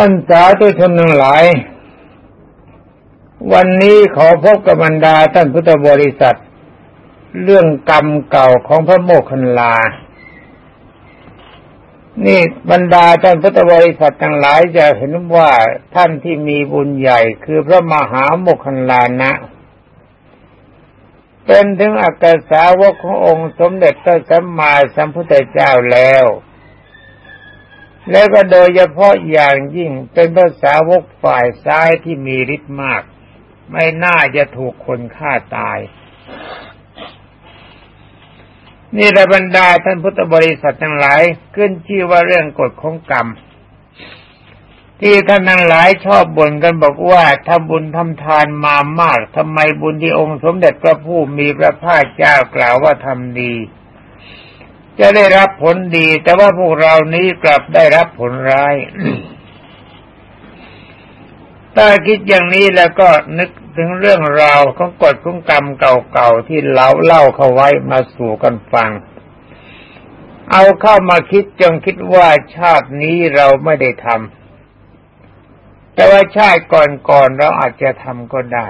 ท่านสาธุชนทั้งหลาย วันนี้ขอพบกับบรรดาท่านพุทธบริษัท เรื่องกรรมเก่าของพระโมคคัลลา นี่บรรดาท่านพุทธบริษัททั้งหลายจะเห็นว่าท่านที่มีบุญใหญ่คือพระมหาโมคคัลลานะเป็นถึงอักษาวกขององค์สมเด็จพระสัมมาสัมพุทธเจ้าแล้ว แล้วก็โดยเฉพาะอย่างยิ่งเป็นภาษาวกฝ่ายซ้ายที่มีฤทธิ์มาก ไม่น่าจะถูกคนฆ่าตาย นี่ระบรรดาท่านพุทธบริษัททั้งหลายขึ้นชื่อว่าเรื่องกฎของกรรม ที่ท่านทั้งหลายชอบบ่นกันบอกว่าทำบุญทำทานมามากทำไมบุญที่องค์สมเด็จพระผู้มีพระภาคเจ้ากล่าวว่าทำดี จะได้รับผลดี แต่ว่าพวกเรานี้กลับได้รับผลร้ายถ้าคิดอย่างนี้แล้วก็นึกถึงเรื่องราวของกฎของกรรมเก่าๆที่เล่าเล่าเข้าไว้มาสู่กันฟัง เอาเข้ามาคิดจงคิดว่าชาตินี้เราไม่ได้ทำแต่ว่าชาติก่อนๆเราอาจจะทำก็ได้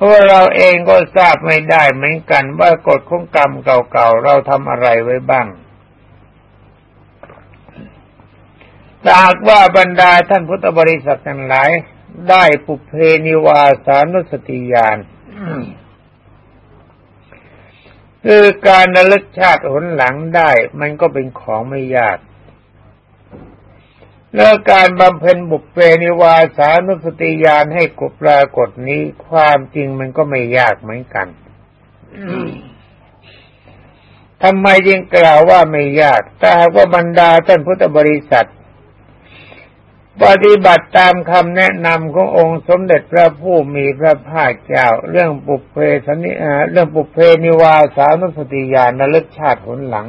ราะเราเองก็ทราบไม่ได้เหมือนกันว่ากฎของกรรมเก่าๆเราทำอะไรไว้บ้างถ้าหากว่าบรรดาท่านพุทธบริษัททั้งหลาย ได้ปุเพนิวาสานุสติญาณคือการระลึกชาติหนหลังได้ มันก็เป็นของไม่ยาก แล้วการบำเพ็ญบุพเพนิวาสานุสติญาณให้กุปรากฏนี้ความจริงมันก็ไม่ยากเหมือนกันทำไมจึงกล่าวว่าไม่ยากถ้าหากว่าบรรดาท่านพุทธบริษัท ปฏิบัติตามคำแนะนำขององค์สมเด็จพระผู้มีพระภาคเจ้า เรื่องปุเพสนิเรื่องปุเพนิวาสานุสติญาณนลึกชาติผลหลัง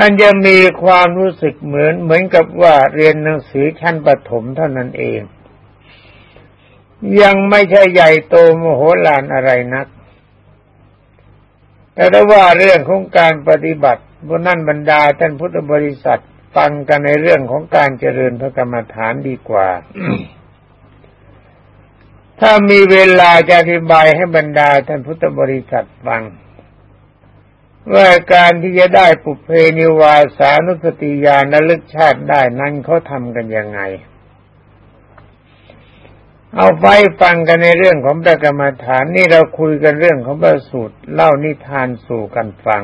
ท่านจะมีความรู้สึกเหมือนเหมือนกับว่าเรียนหนังสือชั้นประถมเท่านั้นเอง ยังไม่ใช่ใหญ่โตมโหฬารอะไรนัก แต่ถ้าว่าเรื่องของการปฏิบัติบนนั่นบรรดาท่านพุทธบริษัทฟังกันในเรื่องของการเจริญพระกรรมฐานดีกว่า ถ้ามีเวลาจะอธิบายให้บรรดาท่านพุทธบริษัทฟัง ว่าการที่จะได้ปุเพนิวาสานุสติญาณลึกชาติได้นั้นเขาทำกันยังไง เอาไปฟังกันในเรื่องของพระกรรมฐานนี่เราคุยกันเรื่องของพระสูตรเล่านิทานสู่กันฟัง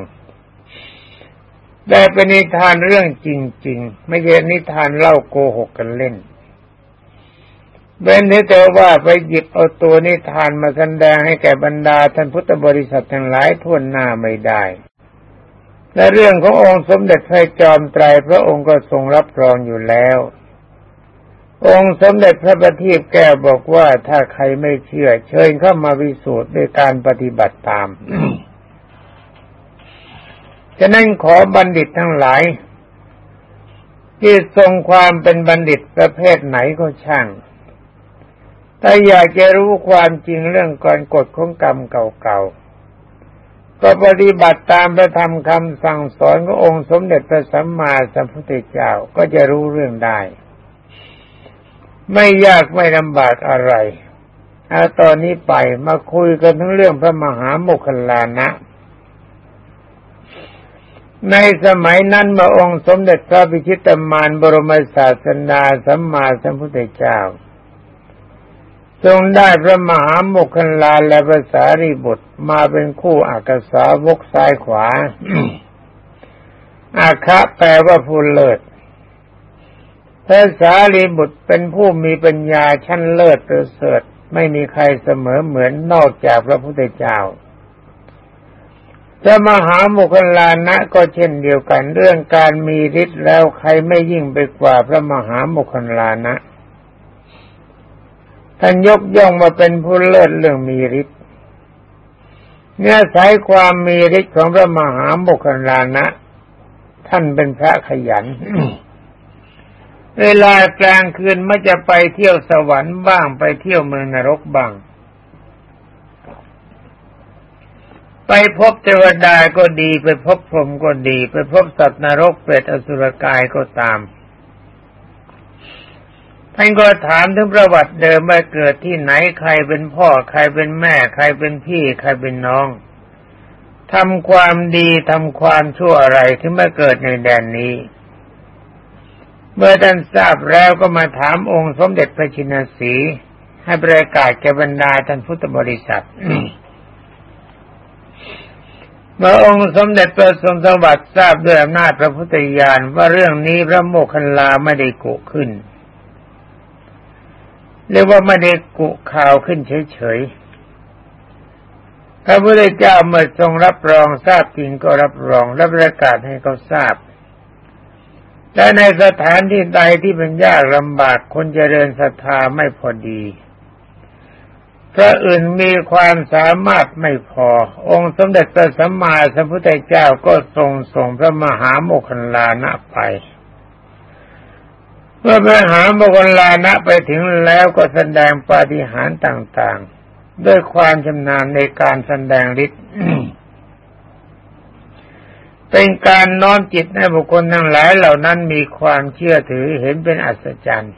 แต่เป็นนิทานเรื่องจริง ๆ ไม่ใช่นิทานเล่าโกหกกันเล่น เว้นแต่ว่าไปหยิบเอาตัวนิทานมาแสดงให้แก่บรรดาท่านพุทธบริษัททั้งหลายทวนหน้าไม่ได้และเรื่องขององค์สมเด็จพระจอมไตรพระองค์ก็ทรงรับรองอยู่แล้ว องค์สมเด็จพระบัณฑิตแก้วบอกว่าถ้าใครไม่เชื่อ เชิญเข้ามาวิสูจน์ด้วยการปฏิบัติตามฉะนั้นขอบัณฑิตทั้งหลาย ที่ทรงความเป็นบัณฑิตประเภทไหนก็ช่าง ถ้าอยากจะรู้ความจริงเรื่องกรกฎของกรรมเก่าๆ ก็ปฏิบัติตามพระธรรมคำสั่งสอนขององค์สมเด็จพระสัมมาสัมพุทธเจ้าก็จะรู้เรื่องได้ ไม่ยากไม่ลำบากอะไรเอาตอนนี้ไปมาคุยกันทั้งเรื่องพระมหาโมคคลานะ ในสมัยนั้นมาองค์สมเด็จพระพิชิตมารบรมศาสนาสัมมาสัมพุทธเจ้า ทรงได้พระมหาโมคคัลลาและภาษารีบุตรมาเป็นคู่อากษาวกซ้ายขวา อาคะแปลว่าผู้เลิศภาษารีบุตรเป็นผู้มีปัญญาชั้นเลิศประเสริฐไม่มีใครเสมอเหมือนนอกจากพระพุทธเจ้าจะมหาโมคคลานะก็เช่นเดียวกันเรื่องการมีฤทธิ์แล้วใครไม่ยิ่งไปกว่าพระมหาโมคคลานะ ท่านยกย่องมาเป็นผู้เลิศเรื่องมีฤทธิ์เนื้อสายความมีฤทธิ์ของพระมหาบุคลานะ ท่านเป็นพระขยัน เวลากลางคืนมันจะไปเที่ยวสวรรค์บ้างไปเที่ยวเมืองนรกบ้าง ไปพบเทวดาก็ดี ไปพบพรหมก็ดี ไปพบสัตว์นรกเปรตอสุรกายก็ตาม ท่านก็ถามถึงประวัติเดิมว่าเกิดที่ไหนใครเป็นพ่อใครเป็นแม่ ใครเป็นพี่ใครเป็นน้องทำความดีทำความชั่วอะไรที่มาเกิดในแดนนี้ เมื่อท่านทราบแล้วก็มาถามองค์สมเด็จพระชินสี ให้ประกาศแก่บรรดาท่านพุทธบริษัทเมื่อองค์สมเด็จพระทรงสวัสดิ์ทราบด้วยอำนาจพระพุทธญาณว่าเรื่องนี้พระโมคคัลลาไม่ได้โกขึ้น เรียกว่าไม่ได้กุข่าวขึ้นเฉยๆพระพุทธเจ้าเมื่อทรงรับรองทราบจริงก็รับรองและประกาศให้เขาทราบและในสถานที่ใดที่เป็นยากลำบากคนเจริญศรัทธาไม่พอดีพระอื่นมีความสามารถไม่พอ องค์สมเด็จพระสัมมาสัมพุทธเจ้าก็ทรงส่งพระมหาโมคคัลลานะไป เมื่อพระมหาโมคคัลลานะไปถึงแล้วก็แสดงปาฏิหาริย์ต่างๆ ด้วยความชำนาญในการแสดงฤทธิ์เป็นการน้อมจิตให้บุคคลทั้งหลายเหล่านั้นมีความเชื่อถือเห็นเป็นอัศจรรย์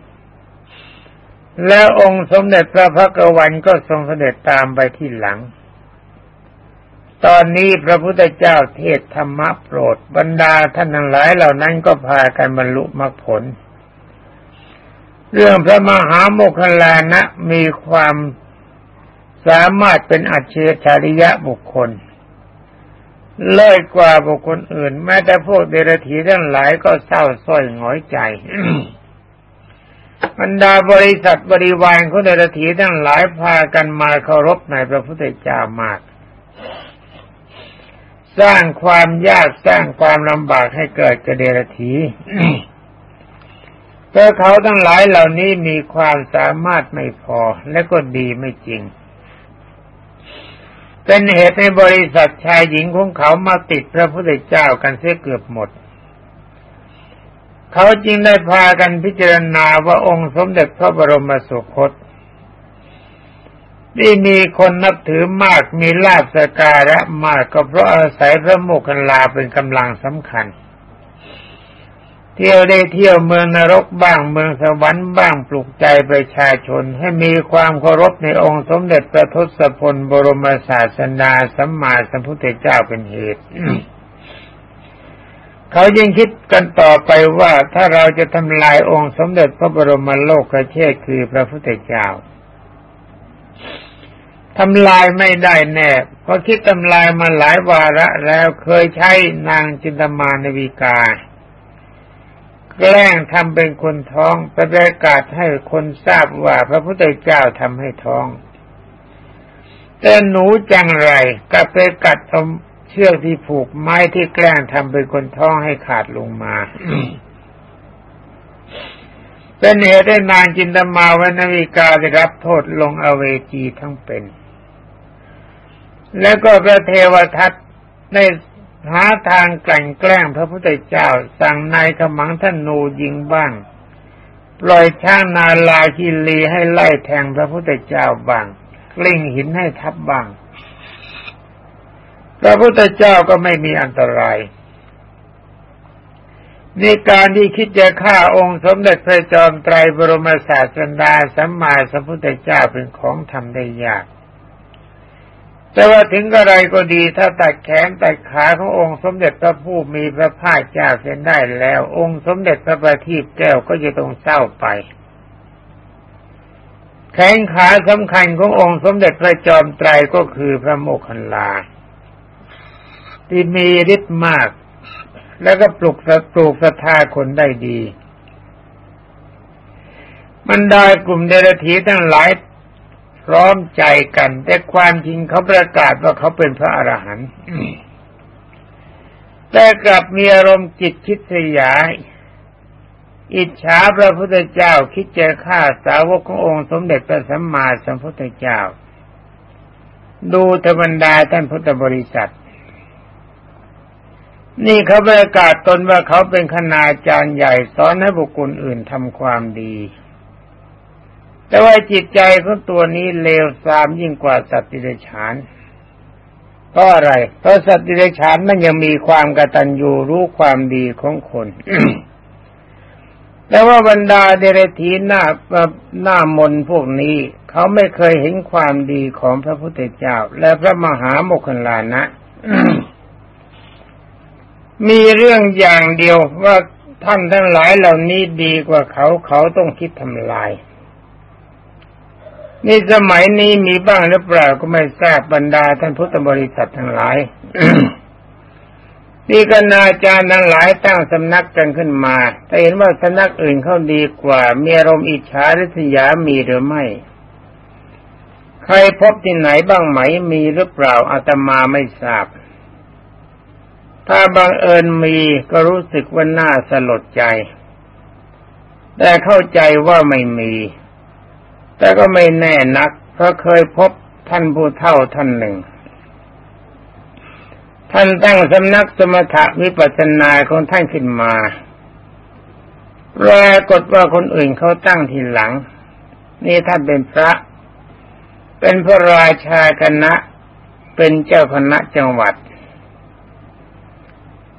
แล้วองค์สมเด็จพระพักวันก็ทรงเสด็จตามไปที่หลัง ตอนนี้พระพุทธเจ้าเทศธรรมะโปรด บรรดาท่านทั้งหลายเหล่านั้นก็พากันบรรลุมรรคผล เรื่องพระมหาโมคคลานะมีความสามารถเป็นอัจฉริยะบุคคล เลิศกว่าบุคคลอื่น แม้แต่พวกเดรัจฉีทั้งหลายก็เศร้าส้อยหงอยใจบรรดาบริษัทบริวารของเดรัจฉีทั้งหลายพากันมาเคารพในพระพุทธเจ้ามาก สร้างความยากสร้างความลำบากให้เกิดกระเดรถี พราะเขาทั้งหลายเหล่านี้มีความสามารถไม่พอและก็ดีไม่จริง เป็นเหตุในบริษัทชายหญิงของเขามาติดพระพุทธเจ้ากันเสียเกือบหมด เขาจึงได้พากันพิจารณาว่าองค์สมเด็จพระบรมสุคตที่มีคนนับถือมากมีลาภสการะมากก็เพราะอาศัยพระโมคคัลลาเป็นกำลังสำคัญ เที่ยวได้เที่ยวเมืองนรกบ้างเมืองสวรรค์บ้างปลุกใจประชาชนให้มีความเคารพในองค์สมเด็จพระทศพลบรมศาสดาสัมมาสัมพุทธเจ้าเป็นเหตุ เขายังคิดกันต่อไปว่าถ้าเราจะทำลายองค์สมเด็จพระบรมโลกเชษคือพระพุทธเจ้าทำลายไม่ได้แน่เพราะคิดทำลายมาหลายวาระแล้วเคยใช้นางจินตมานวิกา แกล้งทำเป็นคนท้องประกาศให้คนทราบว่าพระพุทธเจ้าทำให้ท้อง แต่หนูจังไรก็ไปกัดเชือกที่ผูกไม้ที่แกล้งทำเป็นคนท้องให้ขาดลงมาเป็นเหตุได้นางจินตมาวันวิกาได้รับโทษลงอเวจีทั้งเป็น แล้วก็พระเทวทัตได้ หาทางกลั่นแกล้งพระพุทธเจ้า สั่งนายขมังท่านนูยิงบ้าง ปล่อยช่างนาลาคิลีให้ไล่แทงพระพุทธเจ้าบ้างกลิ้งหินให้ทับบ้าง พระพุทธเจ้าก็ไม่มีอันตรายในการที่คิดจะฆ่าองค์สมเด็จพระจอมไตรบรมศาสดาสัมมาสัมพุทธเจ้าเป็นของทำได้ยาก แต่ว่าถึงอะไรก็ดีถ้าตัดแขนตัดขาขององค์สมเด็จพระผู้มีพระภาคเจ้าเสียได้แล้ว องค์สมเด็จพระประทีปแก้วก็จะต้องเศร้าไป แขนขาสำคัญขององค์สมเด็จพระจอมไตรก็คือพระโมคคัลลา ที่มีฤทธิ์มาก แล้วก็ปลุกสปลูกศรัทธาคนได้ดีมันได้กลุ่มเดรัจฉีทั้งหลาย พร้อมใจกัน แต่ความจริงเขาประกาศว่าเขาเป็นพระอรหันต์แต่กลับมีอารมณ์จิตคิดสยาย อิจฉาพระพุทธเจ้าคิดจะฆ่าสาวกขององค์สมเด็จพระสัมมาสัมพุทธเจ้า ดูธรรมดาท่านพุทธบริษัท นี่เขาประกาศตนว่าเขาเป็นคณาจารย์ใหญ่สอนให้บุคคลอื่นทำความดี แต่ว่าจิตใจของตัวนี้เลวทรามยิ่งกว่าสัตว์ติเดชานเพราะอะไร เพราะสัตว์ดิเรกชันมันยังมีความกตัญญูรู้ความดีของคนแต่ว่าบรรดาเดรธีหน้าหน้ามนพวกนี้ เขาไม่เคยเห็นความดีของพระพุทธเจ้า และพระมหาโมคคลานะ มีเรื่องอย่างเดียวว่าท่านทั้งหลายเหล่านี้ดีกว่าเขาเขาต้องคิดทำลาย นี่สมัยนี้มีบ้างหรือเปล่าก็ไม่ทราบบรรดาท่านพุทธบริษัททั้งหลายดีกันาจารย์ทั้งหลายตั้งสำนักกันขึ้นมา แต่เห็นว่าสำนักอื่นเขาดีกว่า มีอารมณ์อิจฉาริษยามีหรือไม่ ใครพบที่ไหนบ้างไหมมีหรือเปล่าอาตมาไม่ทราบ ถ้าบังเอิญมีก็รู้สึกว่าน่าสลดใจ แต่เข้าใจว่าไม่มี แต่ก็ไม่แน่นักเพราะเคยพบท่านผู้เฒ่าท่านหนึ่ง ท่านตั้งสำนักสมถะวิปัสนาของท่านขึ้นมาปรากฏว่าคนอื่นเขาตั้งทีหลัง นี่ท่านเป็นพระ เป็นพระราชาคณะ เป็นเจ้าคณะจังหวัด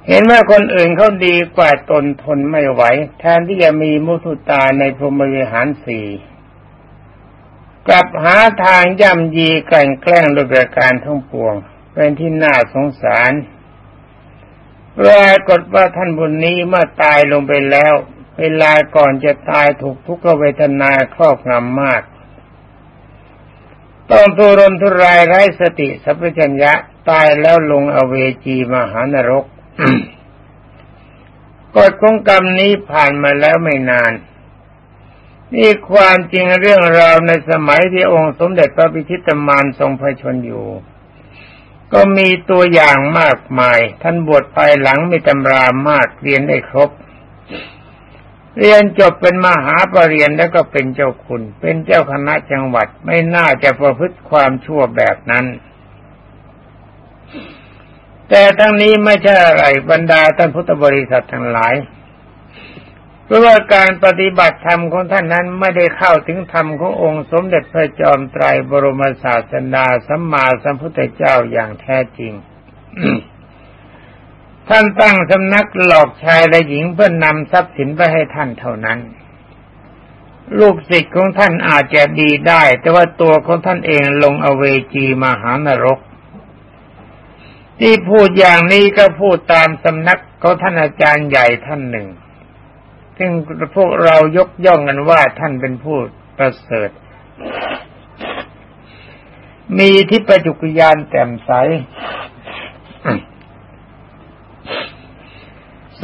เห็นว่าคนอื่นเขาดีกว่าตนทนไม่ไหว แทนที่จะมีมุทุตาในพรหมวิหารสี่ กลับหาทางย่ำยีแกล้งแกล้งโดยประการทั้งปวง เป็นที่น่าสงสารปรากฏว่าท่านบุญนี้เมื่อตายลงไปแล้ว เวลาก่อนจะตายถูกทุกขเวทนาครอบงำมากต้องทุรนทุรายไร้สติสัพพัญญะตายแล้วลงอเวจีมหานรกกฎของกรรมนี้ผ่านมาแล้วไม่นาน นี่ความจริงเรื่องราวในสมัยที่องค์สมเด็จพระพิชิตมารทรงพระชนอยู่ ก็มีตัวอย่างมากมาย ท่านบวชภายหลังมีตำรามากเรียนได้ครบ เรียนจบเป็นมหาปรริญญาแล้วก็เป็นเจ้าคุณ เป็นเจ้าคณะจังหวัดไม่น่าจะประพฤติความชั่วแบบนั้น แต่ทั้งนี้ไม่ใช่อะไรบรรดาท่านพุทธบริษัททั้งหลาย เพราะว่าการปฏิบัติธรรมของท่านนั้นไม่ได้เข้าถึงธรรมขององค์สมเด็จพระจอมไตรบรมศาสดาสัมมาสัมพุทธเจ้าอย่างแท้จริง ท่านตั้งสำนักหลอกชายและหญิงเพื่อนนำทรัพย์สินไปให้ท่านเท่านั้นลูกศิษย์ของท่านอาจจะดีได้ แต่ว่าตัวของท่านเองลงอเวจีมหานรก ที่พูดอย่างนี้ก็พูดตามสำนักของท่านอาจารย์ใหญ่ท่านหนึ่ง ซึ่งพวกเรายกย่องกันว่าท่านเป็นผู้ประเสริฐ มีทิพจุกยานแจ่มใส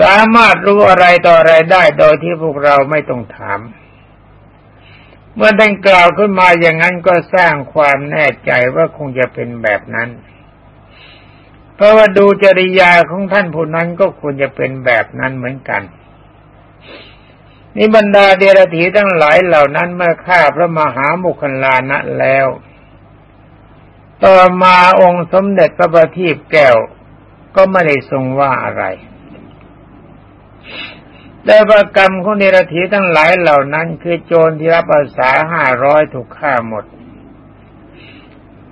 สามารถรู้อะไรต่ออะไรได้โดยที่พวกเราไม่ต้องถาม เมื่อได้กล่าวขึ้นมาอย่างนั้นก็สร้างความแน่ใจว่าคงจะเป็นแบบนั้นเพราะว่าดูจริยาของท่านผู้นั้นก็ควรจะเป็นแบบนั้นเหมือนกัน นี่บรรดาเดรธีทั้งหลายเหล่านั้นเมื่อฆ่าพระมหามุคลานะแล้ว ต่อมาองค์สมเด็จพระบัณฑิตแก้วก็ไม่ได้ทรงว่าอะไรแต่ประกรรมของเดรธีทั้งหลายเหล่านั้น คือโจรที่รับอาสาห้าร้อยถูกฆ่าหมด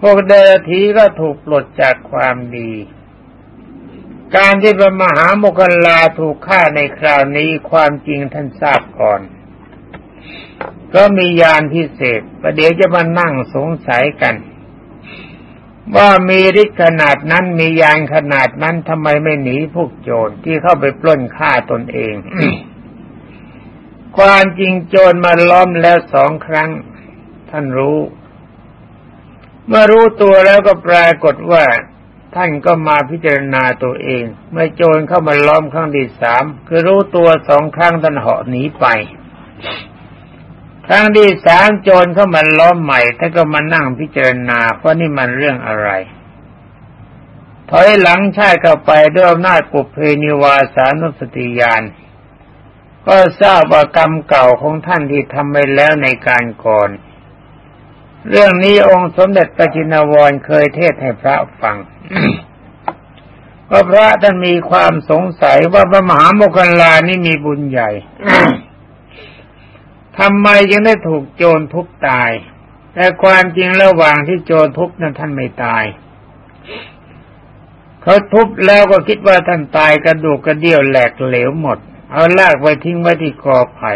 พวกเดรธีก็ถูกปลดจากความดี การที่พระมหาโมคคลาถูกฆ่าในคราวนี้ความจริงท่านทราบก่อน ก็มียานพิเศษประเดี๋ยวจะมานั่งสงสัยกัน ว่ามีฤทธิ์ขนาดนั้นมียานขนาดนั้นทำไมไม่หนีพวกโจรที่เข้าไปปล้นฆ่าตนเอง ความจริงโจรมาล้อมแล้วสองครั้ง ท่านรู้ เมื่อรู้ตัวแล้วก็ปรากฏว่า ท่านก็มาพิจารณาตัวเอง เมื่อโจรเข้ามาล้อมครั้งที่สามคือรู้ตัวสองครั้งท่านเหาะหนีไป ครั้งที่สามโจรเข้ามาล้อมใหม่ท่านก็มานั่งพิจารณาเพราะนี่มันเรื่องอะไรถอยหลังชาติเข้าไปด้วยอำนาจปุเพนิวาสานุสติยานก็ทราบว่ากรรมเก่าของท่านที่ทำไปแล้วในการก่อน เรื่องนี้องค์สมเด็จพระจินวรเคยเทศให้พระฟังเพราพระท่านมีความสงสัยว่าพระมหาโมคคลานี่มีบุญใหญ่ทำไมยังได้ถูกโจรทุบตาย แต่ความจริงระหว่างที่โจรทุบนั้นท่านไม่ตาย เขาทุบแล้วก็คิดว่าท่านตายกระดูกกระเดี่ยวแหลกเหลวหมด เอาลากไปทิ้งไว้ที่กอไผ่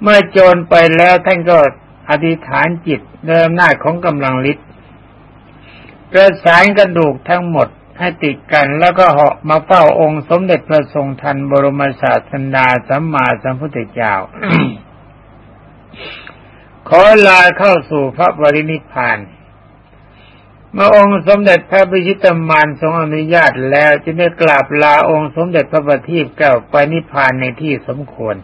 เมื่อโจรไปแล้วท่านก็ อธิษฐานจิตเดิมหน้าของกำลังฤทธิ์ประสานกระดูกทั้งหมดให้ติดกันแล้วก็เหาะมาเฝ้าองค์สมเด็จพระทรงทันบรมศาสดาสัมมาสัมพุทธเจ้า ขอลาเข้าสู่พระบรินิพพานเมื่อองค์สมเด็จพระพิชิตมารทรงอนุญาตแล้วจึงได้กราบลาองค์สมเด็จพระบัณฑิตเก้าไปนิพพานในที่สมควร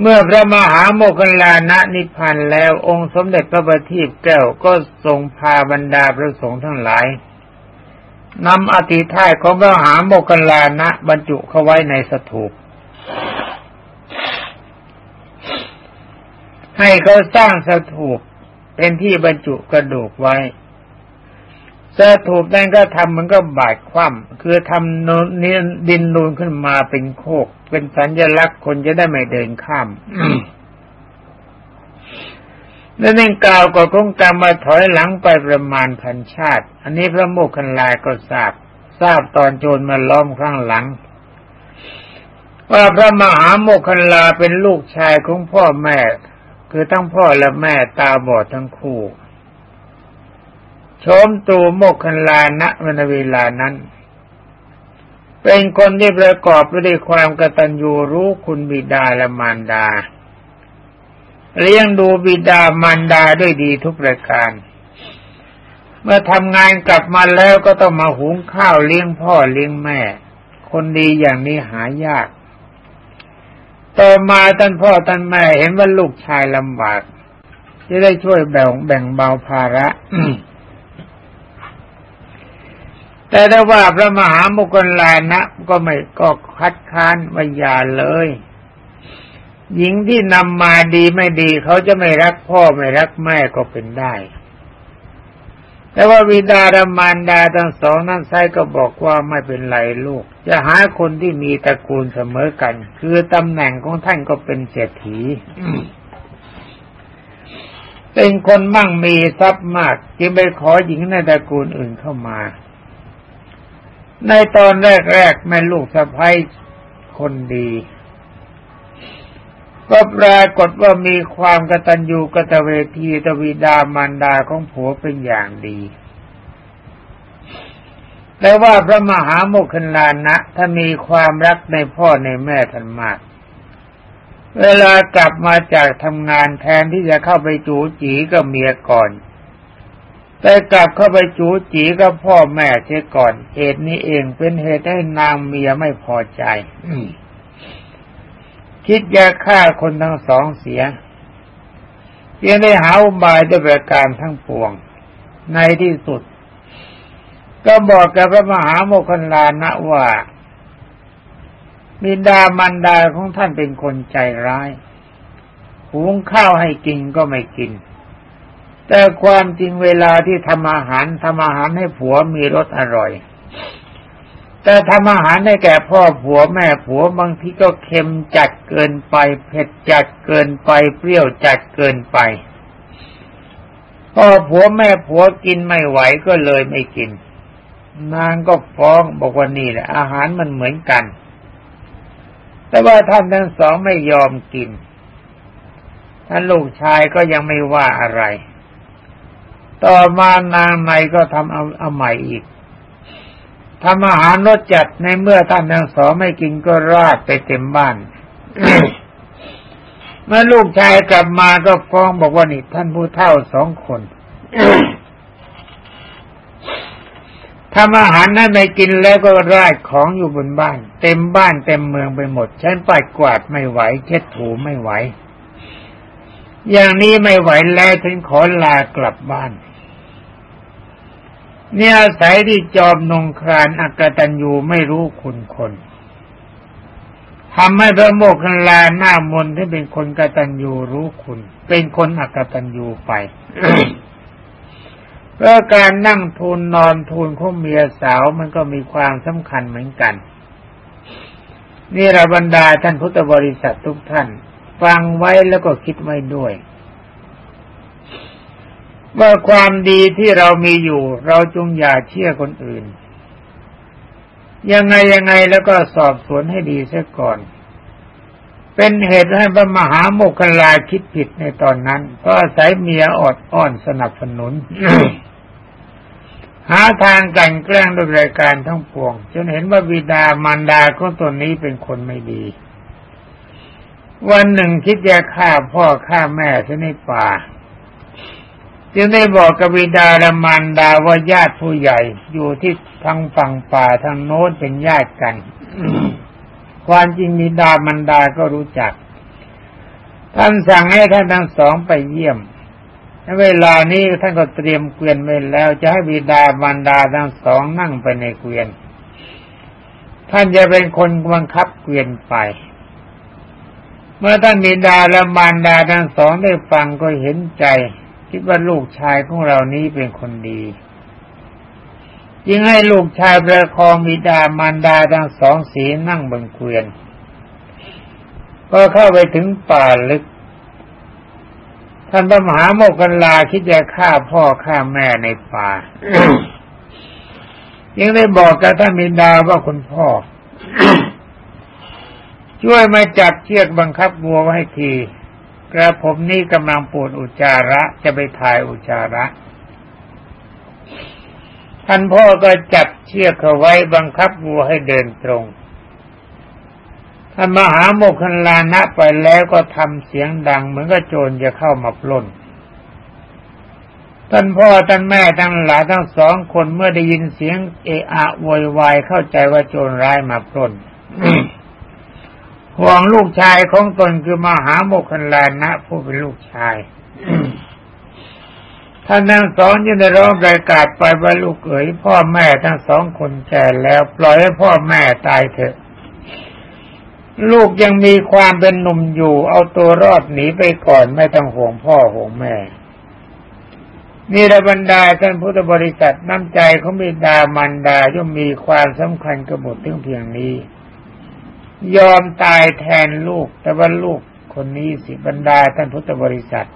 เมื่อพระมหาโมคคลานะนิพพานแล้วองค์สมเด็จพระบัณฑิตแก้วก็ทรงพาบรรดาพระสงฆ์ทั้งหลายนำอธิท้ายของพระมหาโมคคลานะบรรจุเข้าไว้ในสถูปให้เขาสร้างสถูปเป็นที่บรรจุกระดูกไว้ สถูปนั้นก็ทำมันก็บาดคว่ำคือทำนดินนูนขึ้นมาเป็นโคก เป็นสัญลักษณ์คนจะได้ไม่เดินข้ามนั่นเองกล่าวก็คงกรรมมาถอยหลังไปประมาณพันชาติ อันนี้พระโมคคัลลาก็ทราบ ทราบตอนโจรมาล้อมข้างหลัง ว่าพระมหาโมคคัลลาเป็นลูกชายของพ่อแม่ คือทั้งพ่อและแม่ตาบอดทั้งคู่ ชมตูโมกขันลาณวันเวลานั้น เป็นคนที่ประกอบไปด้วยความกตัญญูรู้คุณบิดาและมารดา เลี้ยงดูบิดามารดาด้วยดีทุกประการ เมื่อทำงานกลับมาแล้วก็ต้องมาหุงข้าวเลี้ยงพ่อเลี้ยงแม่ คนดีอย่างนี้หายาก ต่อมาท่านพ่อท่านแม่เห็นว่าลูกชายลำบากจะได้ช่วยแบ่งแบ่งเบาภาระ แต่ถ้าว่าพระมหามุกลานะก็ไม่ก็คัดค้านวิญาเลย หญิงที่นำมาดีไม่ดี เขาจะไม่รักพ่อไม่รักแม่ก็เป็นได้ แต่ว่าวิดารมานดาทั้งสองนั้นไซก็บอกว่าไม่เป็นไรลูก จะหาคนที่มีตระกูลเสมอกัน คือตำแหน่งของท่านก็เป็นเศรษฐีเป็นคนมั่งมีทรัพย์มาก จึงไปขอหญิงในตระกูลอื่นเข้ามา ในตอนแรกๆแม่ลูกสะพ้ายคนดี ก็ปรากฏว่ามีความกตัญญูกตเวทีตวิดามารดาของผัวเป็นอย่างดีแต่ว่าพระมหาโมคคลานะถ้ามีความรักในพ่อในแม่ท่านมาก เวลากลับมาจากทำงานแทนที่จะเข้าไปจูจีกับเมียก่อน แต่กลับเข้าไปจูจีกับพ่อแม่เสียก่อน เหตุนี้เองเป็นเหตุให้นางเมียไม่พอใจคิดจะฆ่าคนทั้งสองเสียยังได้หาอุบายด้วยประการทั้งปวง ในที่สุด ก็บอกกับพระมหาโมคคลานะว่ามิดามันดาของท่านเป็นคนใจร้าย หุงข้าวให้กินก็ไม่กิน แต่ความจริงเวลาที่ทำอาหารทำอาหารให้ผัวมีรสอร่อย แต่ทำอาหารให้แก่พ่อผัวแม่ผัวบางทีก็เค็มจัดเกินไป เผ็ดจัดเกินไป เปรี้ยวจัดเกินไปพ่อผัวแม่ผัวกินไม่ไหวก็เลยไม่กิน นางก็ฟ้องบอกว่านี่แหละอาหารมันเหมือนกัน แต่ว่าท่านทั้งสองไม่ยอมกินท่านลูกชายก็ยังไม่ว่าอะไร ต่อมานางในก็ทำเอาเอาใหม่อีกทำอาหารรสจัดในเมื่อท่านทั้งสองไม่กินก็ราดไปเต็มบ้าน เมื่อลูกชายกลับมาก็ฟ้องบอกว่านี่ท่านผู้เฒ่าสองคนทำอาหารนั้นไม่กินแล้วก็ราดของอยู่บนบ้าน เต็มบ้านเต็มเมืองไปหมด ฉันปัดกวาดไม่ไหวเช็ดถูไม่ไหว อย่างนี้ไม่ไหวแล้วฉันขอลากลับบ้าน เนี่ยอาศัยที่จอมนงครานอักตันยูไม่รู้คุณคนทำให้พระโมกขันลาหน้ามนที่เป็นคนกตัญญูรู้คุณ เป็นคนอักตัญญูไปเพราะการนั่งทูลนอนทูลของเมียสาวมันก็มีความสำคัญเหมือนกัน นี่ระบรรดาท่านพุทธบริษัททุกท่าน ฟังไว้แล้วก็คิดไว้ด้วย ว่าความดีที่เรามีอยู่ เราจงอย่าเชื่อคนอื่น ยังไงยังไงแล้วก็สอบสวนให้ดีเสียก่อน เป็นเหตุให้พระมหาโมกขลาคิดผิดในตอนนั้น ก็อาศัยเมียอดอ้อนสนับสนุน หาทางกันแกล้งด้วยรายการทั้งปวง จนเห็นว่าบิดามารดาของตนนี้เป็นคนไม่ดี วันหนึ่งคิดจะฆ่าพ่อฆ่าแม่ที่ในป่า จึงได้บอกกบิดาและมารดาว่าญาติผู้ใหญ่อยู่ที่ทางฝั่งป่าทางโน้นเป็นญาติกัน ความจริงบิดามารดาก็รู้จัก ท่านสั่งให้ท่านทั้งสองไปเยี่ยมในเวลานี้ท่านก็เตรียมเกวียนไว้แล้ว จะให้บิดามารดาทั้งสองนั่งไปในเกวียน ท่านจะเป็นคนบังคับเกวียนไป เมื่อท่านบิดาและมารดาทั้งสองได้ฟังก็เห็นใจ คิดว่าลูกชายของเรานี้เป็นคนดีจึงให้ลูกชายประคองบิดามารดาทั้งสองสีนั่งบนเกวียนพอเข้าไปถึงป่าลึก ท่านพระมหาโมกขลาคิดจะฆ่าพ่อฆ่าแม่ในป่ายังได้บอกกับท่านบิดาว่าคุณพ่อ ช่วยมาจับเชือกบังคับวัวไว้ให้ที กระผมนี่กำลังปวดอุจจาระจะไปถ่ายอุจจาระ ท่านพ่อก็จับเชือกเขาไว้บังคับวัวให้เดินตรงท่านมหาโมคคันลานะไปแล้วก็ทำเสียงดัง เหมือนกับโจรจะเข้ามาปล้นท่านพ่อท่านแม่ทั้งหลายทั้งสองคนเมื่อได้ยินเสียงเอะอะโวยวายเข้าใจว่าโจรร้ายมาปล้น ห่วงลูกชายของตนคือมหาโมคคันลานะผู้เป็นลูกชายท่านทั้งสองยังได้ร้องประกาศไปว่าลูกเอ๋ยพ่อแม่ทั้งสองคนแก่แล้ว ปล่อยให้พ่อแม่ตายเถอะ ลูกยังมีความเป็นหนุ่มอยู่ เอาตัวรอดหนีไปก่อนไม่ต้องห่วงพ่อห่วงแม่นี่ระบรรดาท่านพุทธบริษัทน้ำใจเขามีดามันดาย่อมมีความสำคัญกระบทถึงเพียงนี้ ยอมตายแทนลูก แต่ว่าลูกคนนี้สิบรรดาท่านพุทธบริษัท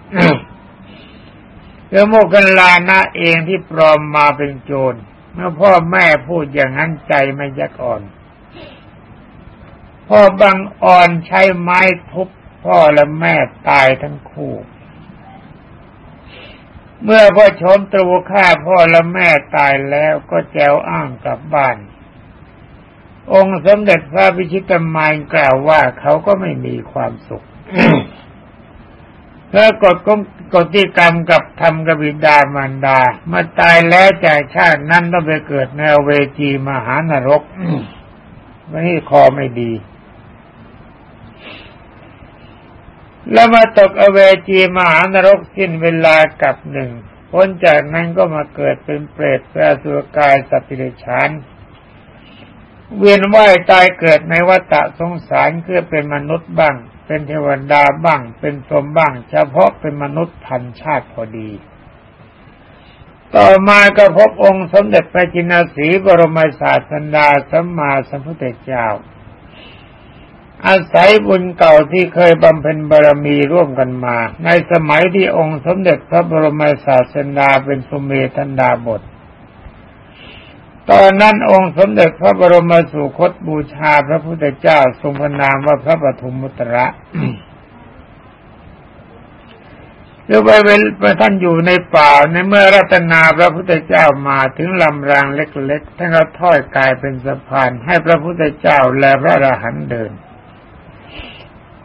เรื่องโมกันลานะเองที่ปลอมมาเป็นโจรเมื่อพ่อแม่พูดอย่างนั้นใจไม่ยักอ่อน พ่อบังอ่อนใช้ไม้ทุบพ่อและแม่ตายทั้งคู่ เมื่อพ่อชมตรูฆ่าพ่อและแม่ตายแล้วก็แจวอ้างกลับบ้าน องค์สมเด็จพระพิชิตมายกล่าวว่าเขาก็ไม่มีความสุขเพราะกฎกกฎที่กรรมกับทำกบิดามารดาเมื่อตายแล้วจากชาตินั้นต้องไปเกิดในเวจีมหานรกวันนี้คอไม่ดี แล้วมาตกอเวจีมหานรกสิ้นเวลากับหนึ่งพ้นจากนั้นก็มาเกิดเป็นเปรตแปรสุรกายสัตว์เดรัจฉาน เวียนว่ายตายเกิดในวัฏสงสารเพื่อเป็นมนุษย์บ้าง เป็นเทวดาบ้าง เป็นพรหมบ้าง เฉพาะเป็นมนุษย์พันชาติพอดี ต่อมาก็พบองค์สมเด็จพระจินสีบรมศาสดาสัมมาสัมพุทธเจ้า อาศัยบุญเก่าที่เคยบำเพ็ญบารมีร่วมกันมา ในสมัยที่องค์สมเด็จพระบรมศาสดาเป็นสุเมธันดาบท ตอนนั้นองค์สมเด็จพระบรมสุคตบูชาพระพุทธเจ้าทรงพระนามว่าพระปฐุมมุตระหรือไปเป็นท่านอยู่ในป่าในเมื่อรัตนาพระพุทธเจ้ามาถึงลำรางเล็กๆท่านก็ถ้อยกายเป็นสะพานให้พระพุทธเจ้าและพระอรหันต์เดิน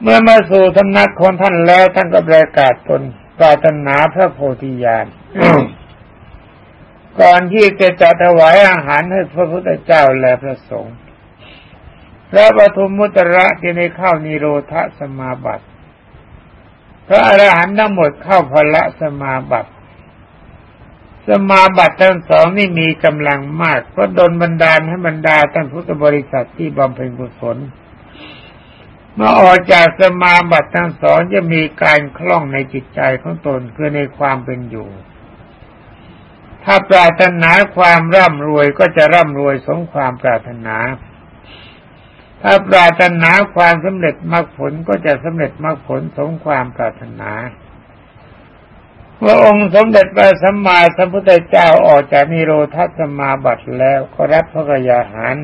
เมื่อมาสู่ธนักของท่านแล้วท่านก็ประกาศตนปรารถนาพระโพธิญาณ ก่อนที่จะจะถวายอาหารให้พระพุทธเจ้าและพระสงฆ์พระปฐุมมุตระที่ในข้าวนิโรธสมาบัติพระอรหันต์ทั้งหมดเข้าพละสมาบัติ สมาบัติทั้งสองนี่มีกำลังมากเพราะดนบันดาลให้บรรดาท่านพุทธบริษัทที่บำเพ็ญกุศลเมื่อออกจากสมาบัติทั้งสองจะมีการคล่องในจิตใจของตนคือในความเป็นอยู่ ถ้าปรารถนาความร่ำรวยก็จะร่ำรวยสมความปรารถนา ถ้าปรารถนาความสำเร็จมรรคผลก็จะสำเร็จมรรคผลสมความปรารถนาเมื่อองค์สมเด็จพระสัมมาสัมพุทธเจ้าออกจากนิโรธสมาบัติแล้วก็รับพระกยาหาร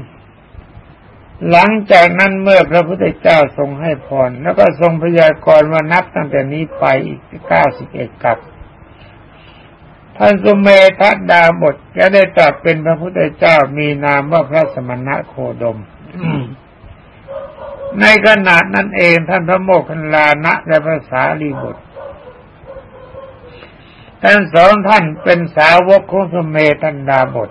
หลังจากนั้นเมื่อพระพุทธเจ้าทรงให้พรแล้วก็ทรงพยากรณ์ว่านับตั้งแต่นี้ไปอีกเก้าสิบเอ็ดกับ ท่านสุเมธัดาบทจะได้ตรัสเป็นพระพุทธเจ้ามีนามว่าพระสมณะโคดม ในขณะนั้นเองท่านพระโมคคัลลานะและพระสารีบุตรทั้งสองท่านเป็นสาวกของสุเมธันดาบท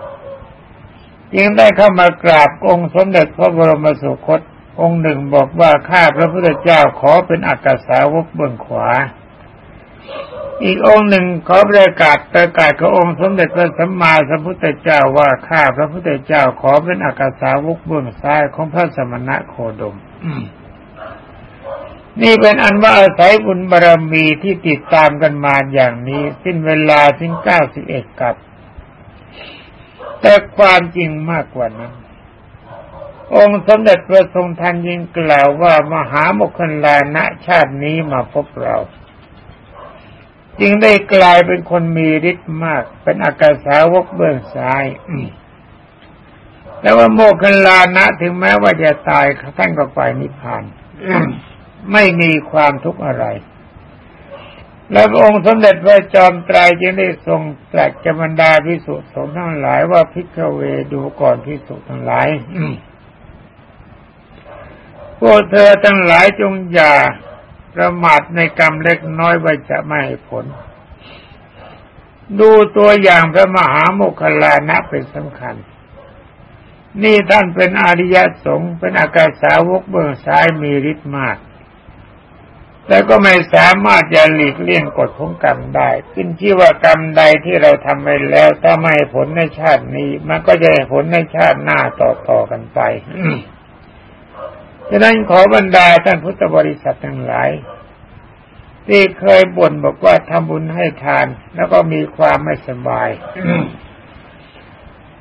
จึงได้เข้ามากราบองค์สมเด็จพระบรมสุคต องค์หนึ่งบอกว่าข้าพระพุทธเจ้าขอเป็นอักษาวกเบื้องขวา อีกองค์หนึ่งขอประกาศประกาศกับองค์สมเด็จพระสัมมาสัมพุทธเจ้าว่าข้าพระพุทธเจ้าขอเป็นอักษาวกเบื้องซ้ายของพระสมณะโคดมนี่เป็นอันว่าอาศัยบุญบารรมีที่ติดตามกันมาอย่างนี้ สิ้นเวลาถึงเก้าสิบเอ็ดกับ แต่ความจริงมากกว่านั้น องค์สมเด็จพระทรงทันยิงกล่าวว่ามหาโมคคลานะชาตินี้มาพบเรา จึงได้กลายเป็นคนมีฤทธิ์มาก เป็นอากาสาวกเบื้องซ้ายแต่ว่าโมคคลานะ ถึงแม้ว่าจะตายท่านก็ไปนิพพานไม่มีความทุกข์อะไร แล้วองค์สมเด็จพระจอมไตรจึงได้ทรงตรัสจบรรดาพิสุสงฆ์ทั้งหลายว่าพิกเวดูก่อนพิสุทั้งหลายพวกเธอทั้งหลายจงอย่า ประมาทในกรรมเล็กน้อยไว่าจะไม่ให้ผล ดูตัวอย่างพระมหาโมคคลานะเป็นสำคัญ นี่ท่านเป็นอริยสงฆ์เป็นอากาสาวกเบื้องซ้ายมีฤทธิ์มากแต่ก็ไม่สามารถจะหลีกเลี่ยงกฎของกรรมได้ ขึ้นชื่ว่ากรรมใดที่เราทำไปแล้ว ถ้าไม่ผลในชาตินี้ มันก็จะผลในชาติหน้าต่อๆกันไป ฉะนั้นขอบรรดาท่านพุทธบริษัททั้งหลายที่เคยบ่นบอกว่าทำบุญให้ทานแล้วก็มีความไม่สบาย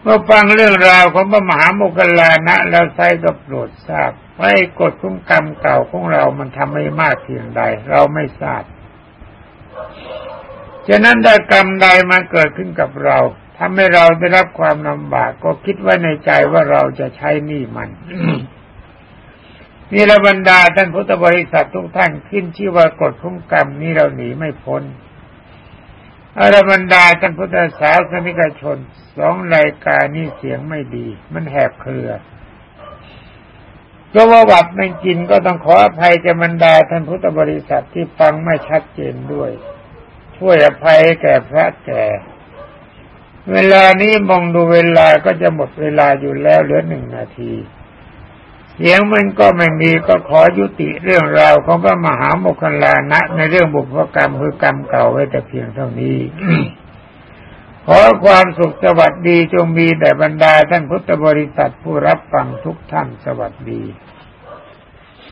เมื่อฟังเรื่องราวของพระมหาโมคคลานะ แล้วใส่ก็โปรดทราบให้กฎคุ้มกรรมเก่าของเรามันทำไม่มากเพียงใด เราไม่ทราบฉะนั้นถ้ากรรมใดมาเกิดขึ้นกับเราทำให้เราได้รับความลำบากก็คิดไว้ในใจว่าเราจะใช้หนี้มัน นี่ระบรรดาท่านพุทธบริษัททุกท่านขึ้นชื่อว่ากฎคุ้มกรรมนี้เราหนีไม่พ้นอรบรรดาท่านพุทธศาสนิกชนสองรายการนี้เสียงไม่ดี มันแหบเครือเพราะว่าวัดไม่กินก็ต้องขออภัยจะบรรดาท่านพุทธบริษัทที่ฟังไม่ชัดเจนด้วย ช่วยอภัยแก่พระแก่ เวลานี้มองดูเวลาก็จะหมดเวลาอยู่แล้วเหลือหนึ่งนาที เสียงมันก็ไม่มีก็ขอยุติเรื่องราวของพระมหาโมคคลานะ ในเรื่องบุพกรรมคือกรรมเก่าไว้แต่เพียงเท่านี้ขอความสุขสวัสดีจงมีแต่บรรดาท่านพุทธบริษัทผู้รับฟังทุกท่านสวัสดี